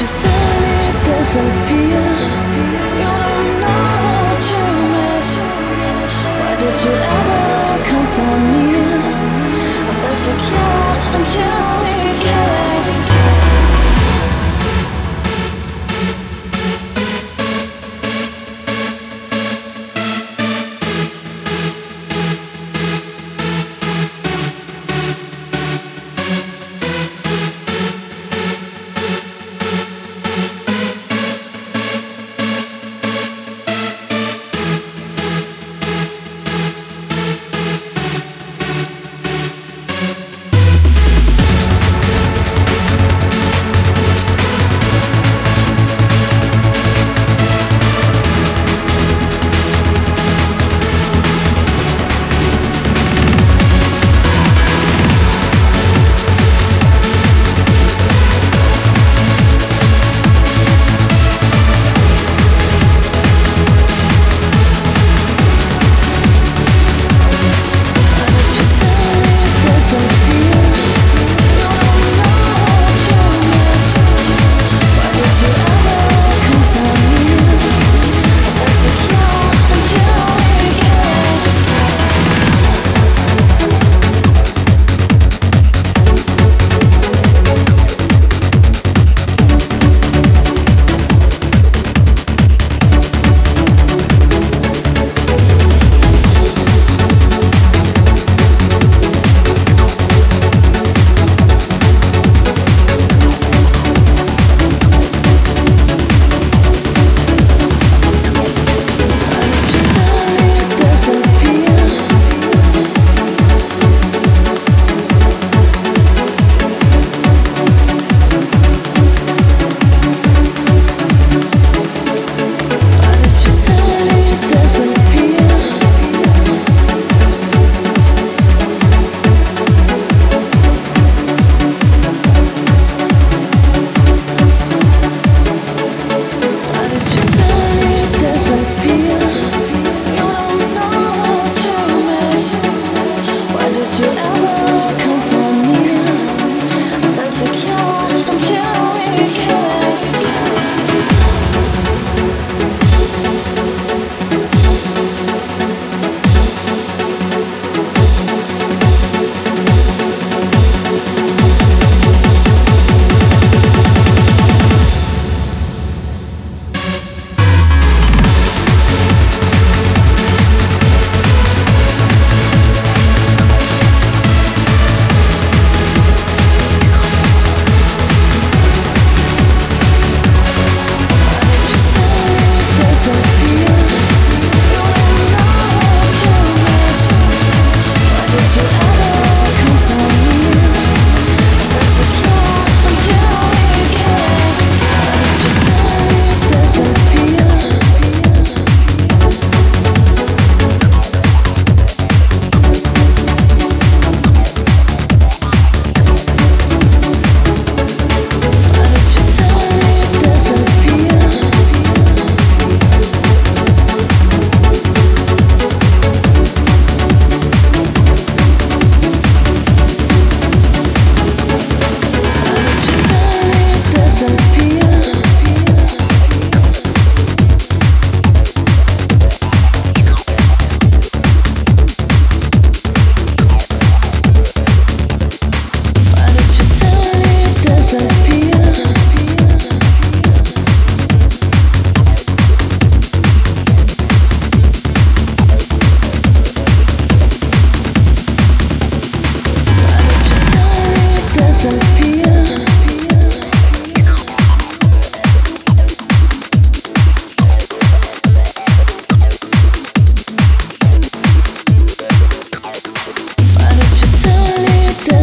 You say it disappear. You don't what you miss. Why did you ever come? I felt secure until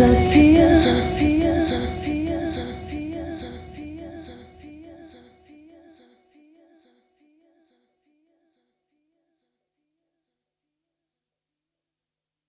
sensatia